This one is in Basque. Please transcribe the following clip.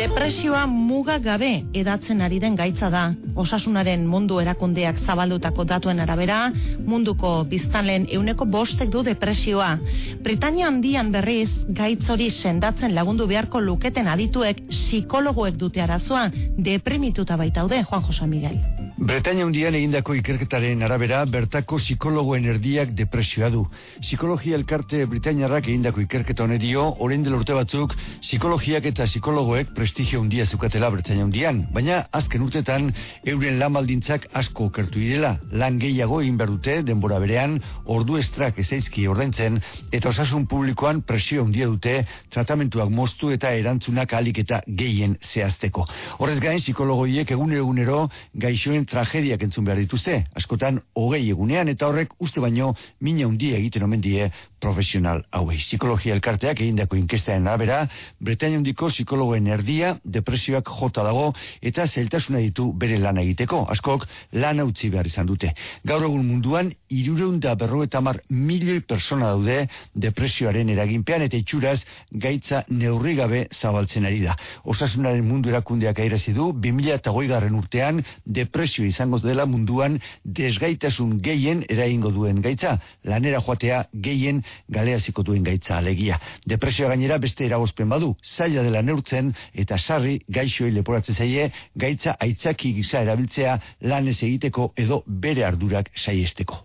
Depresioa muga gabe edatzen ari den gaitza da. Osasunaren mundu erakundeak zabaldutako datuen arabera, munduko biztanleen euneko bostek du depresioa. Britania handian berriz, gaitz hori sendatzen lagundu beharko luketen adituek psikologoek dute arazoa, deprimituta baitaude, Juan Josa Miguel. Bretaña hundian egindako ikerketaren arabera, bertako psikologoen erdiak depresioa du. Psikologia elkarte Britainiarrak egindako ikerketa honedio, orain dela urte batzuk, psikologiak eta psikologoek prestigio hundia zukatela Bretaña hundian. Baina, azken urtetan, euren lan baldintzak asko okertu direla. Lan gehiago egin behar dute, denbora berean, ordu estrak ezaizki ordaintzen, eta osasun publikoan presio hundia dute, tratamentuak moztu eta erantzunak alik eta gehien zehazteko. Horrez gain, psikologoiek egunero egunero gaixoen tragediak entzun behar dituzte, askotan hogei egunean eta horrek uste baino mina hundi egiten omen die profesional hauei. Psikologia elkarteak egindako inkestaren arabera, Bretaña hundiko psikologoen erdia, depresioak jota dago eta zeltasuna ditu bere lan egiteko. Askok lan utzi behar izan dute. Gaur egun munduan, irureunda berro eta mar milioi persona daude depresioaren eraginpean eta itxuraz gaitza neurri gabe zabaltzen ari da. Osasunaren mundu erakundeak airazi du, 2008 garren urtean, depresio izango dela munduan desgaitasun gehien eraingo duen gaitza, lanera joatea gehien galeaziko duen gaitza alegia. Depresioa gainera beste eragozpen badu, zaila dela neurtzen eta sarri gaixoei leporatzen zaie gaitza aitzaki gisa erabiltzea lanez egiteko edo bere ardurak saiesteko.